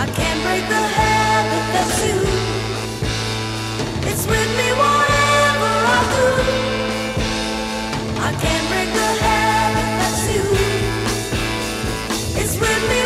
I can't break the habit that's you. It's with me whatever I do. I can't break the habit that's you. It's with me.